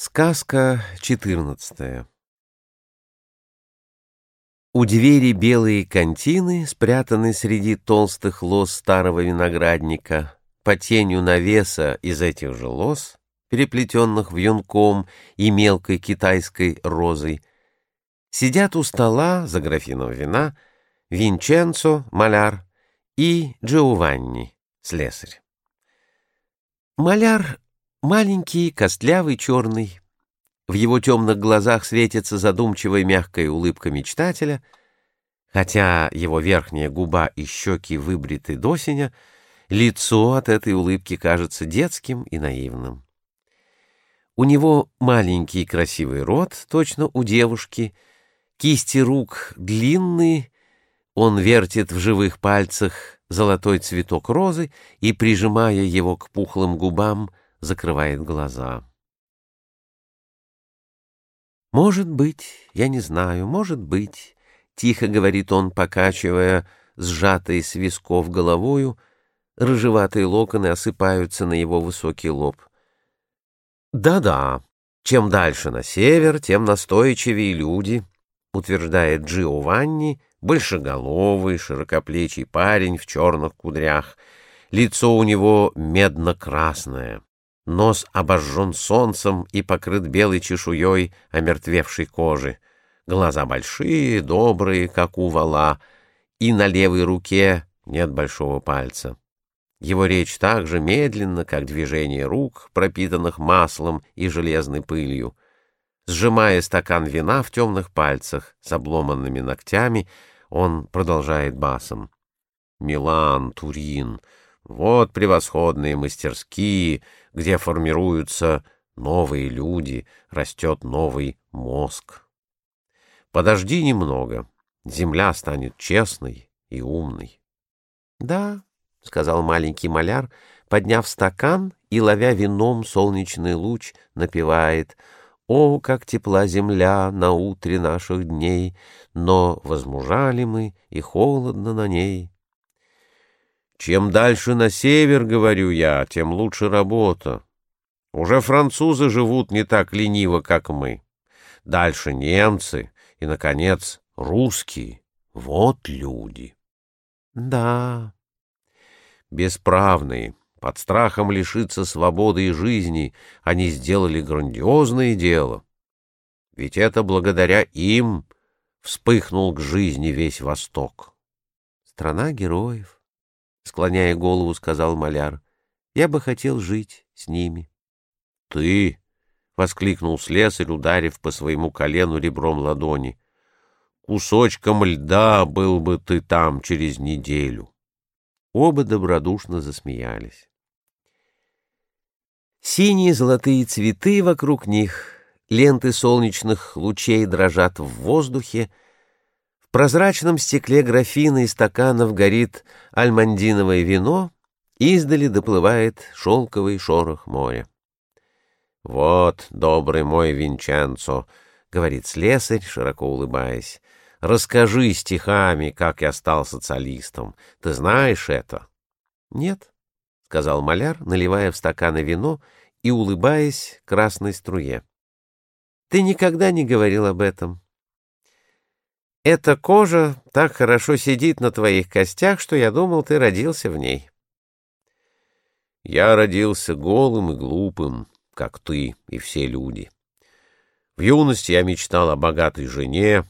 Сказка четырнадцатая У двери белые контины, спрятаны среди толстых лоз старого виноградника, по тенью навеса из этих же лоз, переплетенных вьюнком и мелкой китайской розой, сидят у стола за графином вина Винченцо, маляр, и Джованни, слесарь. Маляр Маленький, костлявый, черный. В его темных глазах светится задумчивая мягкая улыбка мечтателя, хотя его верхняя губа и щеки выбриты до синя, лицо от этой улыбки кажется детским и наивным. У него маленький красивый рот, точно у девушки, кисти рук длинные, он вертит в живых пальцах золотой цветок розы и, прижимая его к пухлым губам, закрывает глаза. «Может быть, я не знаю, может быть», — тихо говорит он, покачивая сжатой с висков головою, рыжеватые локоны осыпаются на его высокий лоб. «Да-да, чем дальше на север, тем настойчивее люди», — утверждает Джиованни, большеголовый, широкоплечий парень в черных кудрях. Лицо у него медно-красное. Нос обожжен солнцем и покрыт белой чешуей омертвевшей кожи. Глаза большие, добрые, как у вала, и на левой руке нет большого пальца. Его речь так же медленна, как движение рук, пропитанных маслом и железной пылью. Сжимая стакан вина в темных пальцах с обломанными ногтями, он продолжает басом. «Милан, Турин, вот превосходные мастерские, где формируются новые люди, растет новый мозг. Подожди немного, земля станет честной и умной. — Да, — сказал маленький маляр, подняв стакан и, ловя вином солнечный луч, напевает «О, как тепла земля на утре наших дней, но возмужали мы, и холодно на ней». Чем дальше на север, говорю я, тем лучше работа. Уже французы живут не так лениво, как мы. Дальше немцы и, наконец, русские. Вот люди. Да. Бесправные, под страхом лишиться свободы и жизни, они сделали грандиозное дело. Ведь это благодаря им вспыхнул к жизни весь Восток. Страна героев склоняя голову, сказал маляр. Я бы хотел жить с ними. Ты, воскликнул слесарь, ударив по своему колену ребром ладони. Кусочком льда был бы ты там через неделю. Оба добродушно засмеялись. Синие золотые цветы вокруг них, ленты солнечных лучей дрожат в воздухе, в прозрачном стекле графина и стаканов горит альмандиновое вино, издали доплывает шелковый шорох моря. «Вот, добрый мой Винченцо», — говорит слесарь, широко улыбаясь, — «расскажи стихами, как я стал социалистом. Ты знаешь это?» «Нет», — сказал маляр, наливая в стаканы вино и улыбаясь красной струе. «Ты никогда не говорил об этом». Эта кожа так хорошо сидит на твоих костях, что я думал, ты родился в ней. Я родился голым и глупым, как ты и все люди. В юности я мечтал о богатой жене,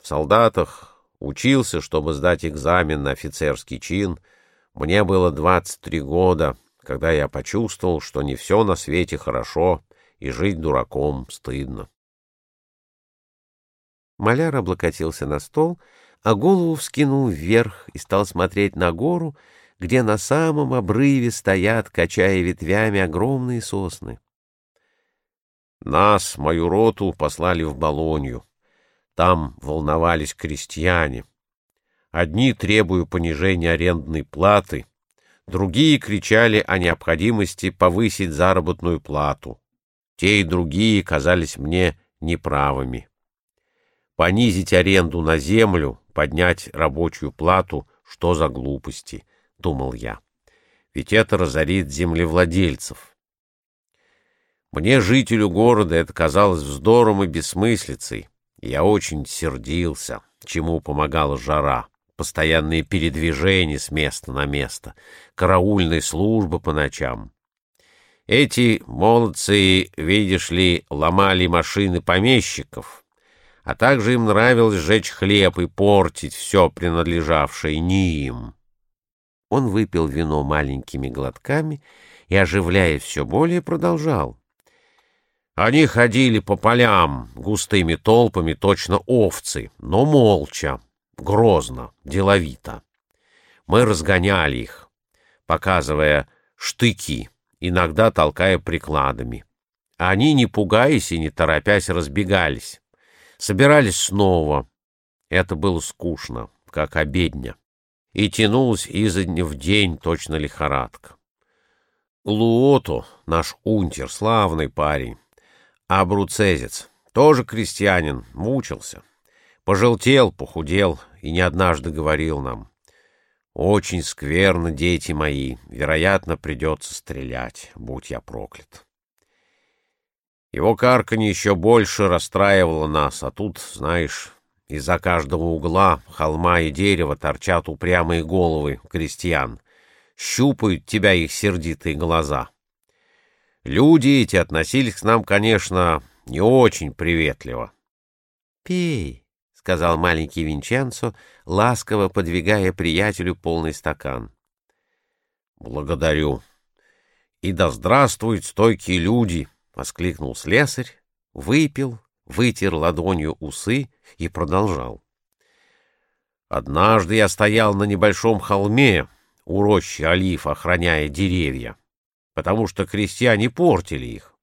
в солдатах учился, чтобы сдать экзамен на офицерский чин. Мне было 23 года, когда я почувствовал, что не все на свете хорошо, и жить дураком стыдно. Маляр облокотился на стол, а голову вскинул вверх и стал смотреть на гору, где на самом обрыве стоят, качая ветвями, огромные сосны. Нас, мою роту, послали в Болонью. Там волновались крестьяне. Одни требуя понижения арендной платы, другие кричали о необходимости повысить заработную плату. Те и другие казались мне неправыми. Понизить аренду на землю, поднять рабочую плату — что за глупости, — думал я. Ведь это разорит землевладельцев. Мне, жителю города, это казалось вздором и бессмыслицей. Я очень сердился, чему помогала жара, постоянные передвижения с места на место, караульная служба по ночам. Эти молодцы, видишь ли, ломали машины помещиков, а также им нравилось сжечь хлеб и портить все принадлежавшее не им. Он выпил вино маленькими глотками и, оживляя все более, продолжал. Они ходили по полям густыми толпами, точно овцы, но молча, грозно, деловито. Мы разгоняли их, показывая штыки, иногда толкая прикладами. Они, не пугаясь и не торопясь, разбегались. Собирались снова. Это было скучно, как обедня. И тянулось изо дня в день точно лихорадка. Луоту, наш унтер, славный парень, а Бруцезец, тоже крестьянин, мучился. Пожелтел, похудел и не однажды говорил нам. «Очень скверно, дети мои, вероятно, придется стрелять, будь я проклят». Его карканье еще больше расстраивало нас, а тут, знаешь, из-за каждого угла, холма и дерева торчат упрямые головы крестьян, щупают тебя их сердитые глаза — Люди эти относились к нам, конечно, не очень приветливо. — Пей, — сказал маленький Винченцо, ласково подвигая приятелю полный стакан. — Благодарю. И да здравствуют стойкие люди! — воскликнул слесарь, выпил, вытер ладонью усы и продолжал. Однажды я стоял на небольшом холме у рощи олив, охраняя деревья потому что крестьяне портили их.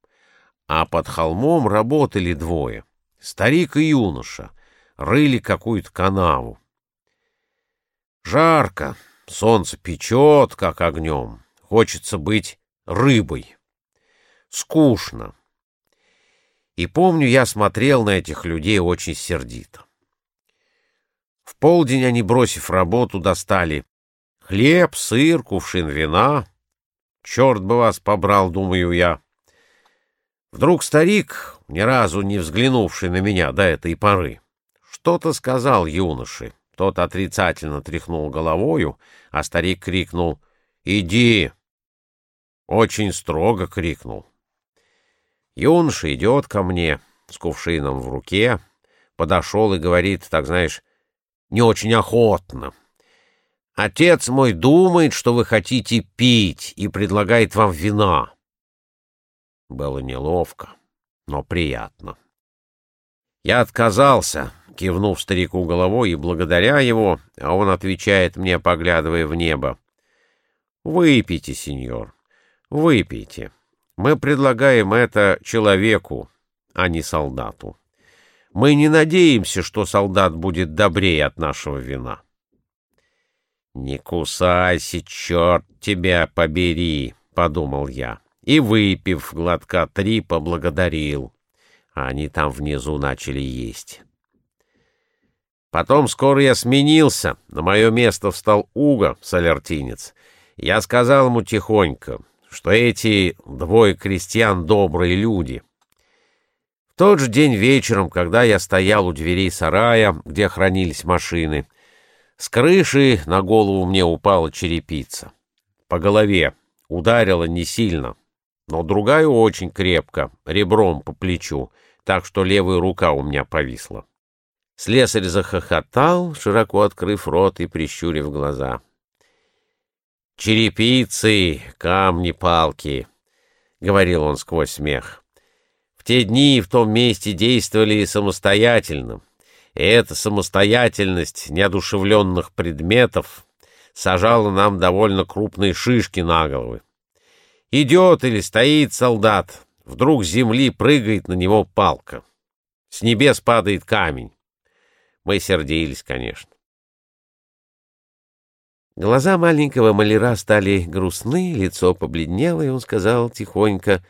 А под холмом работали двое — старик и юноша, рыли какую-то канаву. Жарко, солнце печет, как огнем, хочется быть рыбой. Скучно. И помню, я смотрел на этих людей очень сердито. В полдень они, бросив работу, достали хлеб, сыр, кувшин вина, Черт бы вас побрал, думаю я. Вдруг старик, ни разу не взглянувший на меня до этой поры, что-то сказал юноше. Тот отрицательно тряхнул головою, а старик крикнул «Иди!» Очень строго крикнул. Юноша идет ко мне с кувшином в руке, подошел и говорит, так знаешь, не очень охотно. Отец мой думает, что вы хотите пить, и предлагает вам вина. Было неловко, но приятно. Я отказался, кивнув старику головой и благодаря его, а он отвечает мне, поглядывая в небо. «Выпейте, сеньор, выпейте. Мы предлагаем это человеку, а не солдату. Мы не надеемся, что солдат будет добрее от нашего вина». «Не кусайся, черт тебя побери!» — подумал я. И, выпив глотка три, поблагодарил. Они там внизу начали есть. Потом скоро я сменился. На мое место встал Уго, солертинец. Я сказал ему тихонько, что эти двое крестьян добрые люди. В тот же день вечером, когда я стоял у дверей сарая, где хранились машины, — с крыши на голову мне упала черепица. По голове ударила не сильно, но другая очень крепко, ребром по плечу, так что левая рука у меня повисла. Слесарь захохотал, широко открыв рот и прищурив глаза. «Черепицы, камни, палки», — говорил он сквозь смех. «В те дни в том месте действовали самостоятельно, и эта самостоятельность неодушевленных предметов сажала нам довольно крупные шишки на головы. Идет или стоит солдат, вдруг с земли прыгает на него палка. С небес падает камень. Мы сердились, конечно. Глаза маленького маляра стали грустны, лицо побледнело, и он сказал тихонько,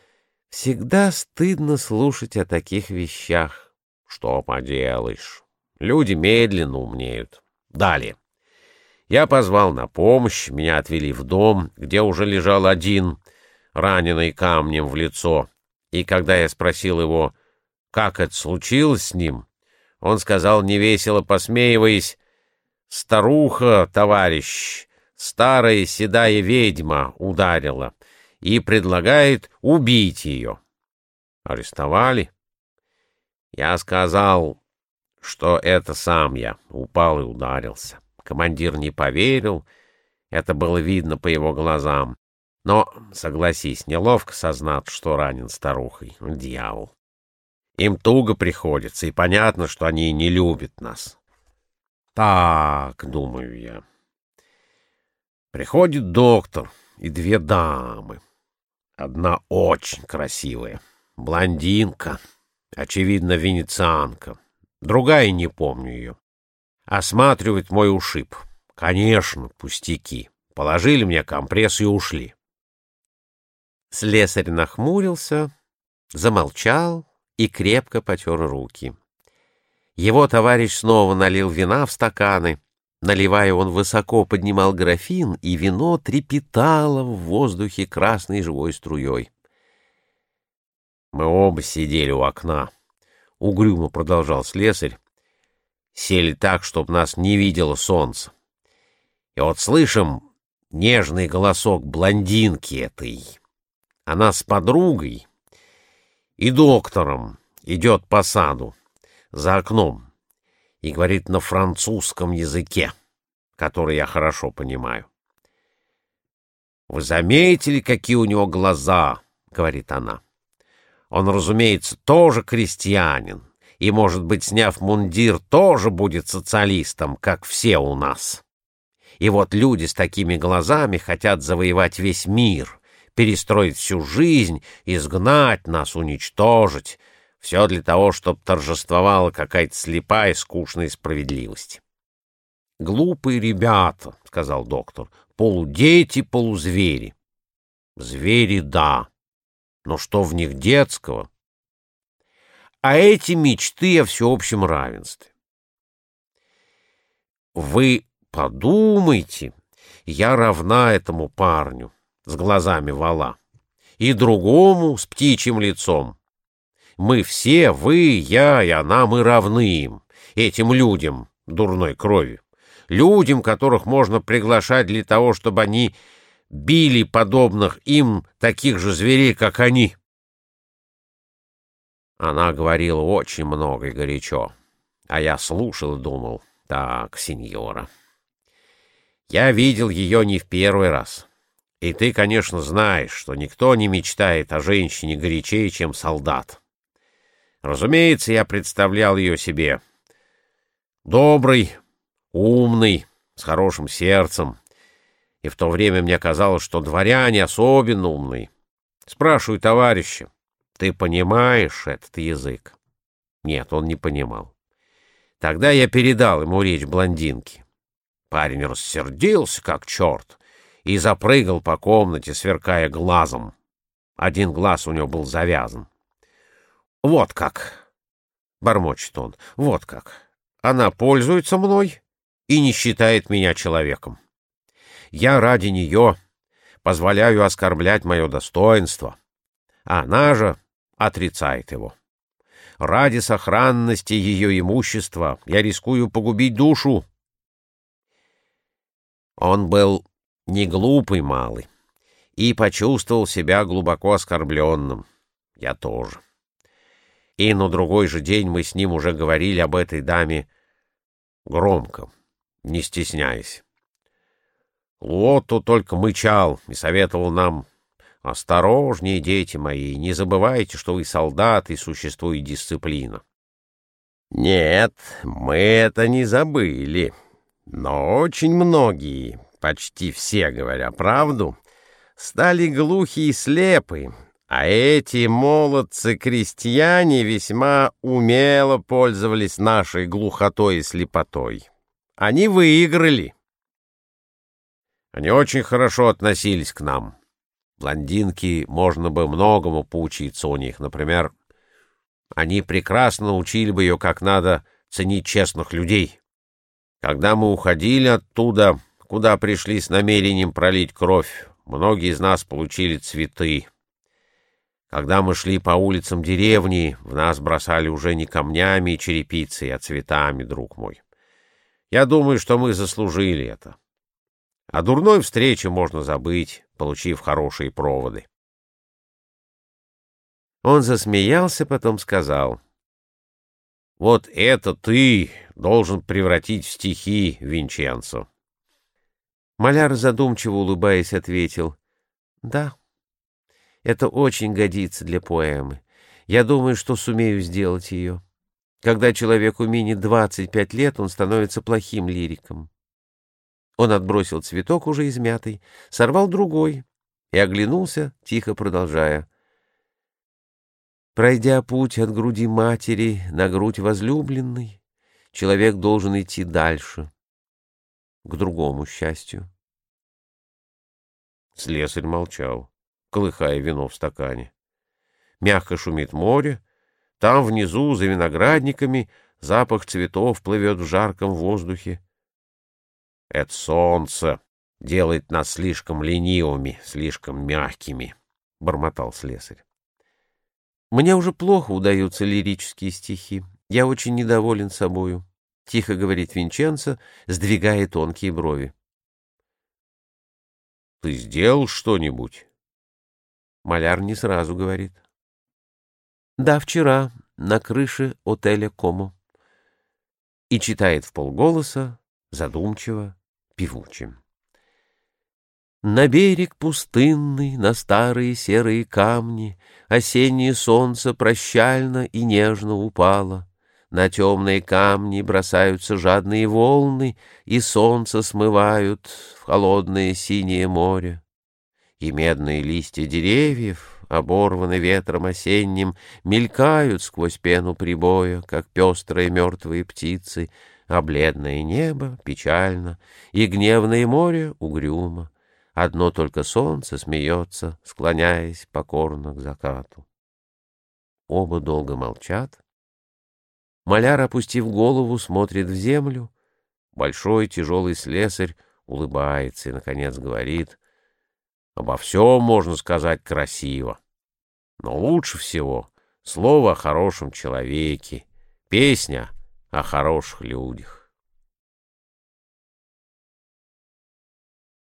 «Всегда стыдно слушать о таких вещах. Что поделаешь?» Люди медленно умнеют. Далее. Я позвал на помощь, меня отвели в дом, где уже лежал один, раненый камнем в лицо, И когда я спросил его, как это случилось с ним, он сказал, невесело посмеиваясь, «Старуха, товарищ, старая седая ведьма ударила и предлагает убить ее». Арестовали? Я сказал, что это сам я упал и ударился. Командир не поверил, это было видно по его глазам. Но, согласись, неловко сознаться, что ранен старухой. Дьявол. Им туго приходится, и понятно, что они не любят нас. Так, думаю я. Приходит доктор и две дамы. Одна очень красивая, блондинка, очевидно, венецианка. Другая не помню ее. Осматривает мой ушиб. Конечно, пустяки. Положили мне компресс и ушли. Слесарь нахмурился, замолчал и крепко потер руки. Его товарищ снова налил вина в стаканы. Наливая, он высоко поднимал графин, и вино трепетало в воздухе красной живой струей. Мы оба сидели у окна. Угрюмо продолжал слесарь. Сели так, чтоб нас не видело солнце. И вот слышим нежный голосок блондинки этой. Она с подругой и доктором идет по саду за окном и говорит на французском языке, который я хорошо понимаю. «Вы заметили, какие у него глаза?» — говорит она. «Он, разумеется, тоже крестьянин, и, может быть, сняв мундир, тоже будет социалистом, как все у нас. И вот люди с такими глазами хотят завоевать весь мир» перестроить всю жизнь, изгнать нас, уничтожить. Все для того, чтобы торжествовала какая-то слепая, скучная справедливость. «Глупые ребята», — сказал доктор, — «полудети, полузвери». «Звери, да, но что в них детского?» «А эти мечты о всеобщем равенстве». «Вы подумайте, я равна этому парню» с глазами вала, и другому с птичьим лицом. Мы все, вы, я и она, мы равны им, этим людям дурной крови, людям, которых можно приглашать для того, чтобы они били подобных им таких же зверей, как они. Она говорила очень много и горячо, а я слушал и думал, так, сеньора, я видел ее не в первый раз. И ты, конечно, знаешь, что никто не мечтает о женщине горячее, чем солдат. Разумеется, я представлял ее себе. Добрый, умный, с хорошим сердцем. И в то время мне казалось, что дворяне особенно умные. Спрашиваю товарища, ты понимаешь этот язык? Нет, он не понимал. Тогда я передал ему речь блондинки. Парень рассердился, как черт и запрыгал по комнате, сверкая глазом. Один глаз у него был завязан. «Вот как!» — бормочет он. «Вот как! Она пользуется мной и не считает меня человеком. Я ради нее позволяю оскорблять мое достоинство, а она же отрицает его. Ради сохранности ее имущества я рискую погубить душу». Он был не глупый малый, и почувствовал себя глубоко оскорбленным. Я тоже. И на другой же день мы с ним уже говорили об этой даме громко, не стесняясь. Лоту только мычал и советовал нам «Осторожнее, дети мои, не забывайте, что вы солдаты и существует дисциплина». Нет, мы это не забыли, но очень многие почти все, говоря правду, стали глухи и слепы, а эти молодцы-крестьяне весьма умело пользовались нашей глухотой и слепотой. Они выиграли. Они очень хорошо относились к нам. Блондинки, можно бы многому поучиться у них. Например, они прекрасно учили бы ее, как надо ценить честных людей. Когда мы уходили оттуда, куда пришли с намерением пролить кровь. Многие из нас получили цветы. Когда мы шли по улицам деревни, в нас бросали уже не камнями и черепицей, а цветами, друг мой. Я думаю, что мы заслужили это. О дурной встрече можно забыть, получив хорошие проводы. Он засмеялся, потом сказал. «Вот это ты должен превратить в стихи, Винченцо». Маляр, задумчиво улыбаясь, ответил. «Да». Это очень годится для поэмы. Я думаю, что сумею сделать ее. Когда человеку минит 25 лет, он становится плохим лириком. Он отбросил цветок, уже измятый, сорвал другой и оглянулся, тихо продолжая. Пройдя путь от груди матери на грудь возлюбленной, человек должен идти дальше, к другому счастью. Слесарь молчал колыхая вино в стакане. Мягко шумит море, там внизу, за виноградниками, запах цветов плывет в жарком воздухе. Это солнце делает нас слишком ленивыми, слишком мягкими, — бормотал слесарь. Мне уже плохо удаются лирические стихи. Я очень недоволен собою, — тихо говорит Винченцо, сдвигая тонкие брови. — Ты сделал что-нибудь? Маляр не сразу говорит. Да, вчера на крыше отеля Комо. И читает в полголоса, задумчиво, певучим. На берег пустынный, на старые серые камни Осеннее солнце прощально и нежно упало. На темные камни бросаются жадные волны, И солнце смывают в холодное синее море и медные листья деревьев, оборваны ветром осенним, мелькают сквозь пену прибоя, как пестрые мертвые птицы, а бледное небо печально, и гневное море угрюмо. Одно только солнце смеется, склоняясь покорно к закату. Оба долго молчат. Маляр, опустив голову, смотрит в землю. Большой тяжелый слесарь улыбается и, наконец, говорит — Обо всем можно сказать красиво. Но лучше всего слово о хорошем человеке, песня о хороших людях.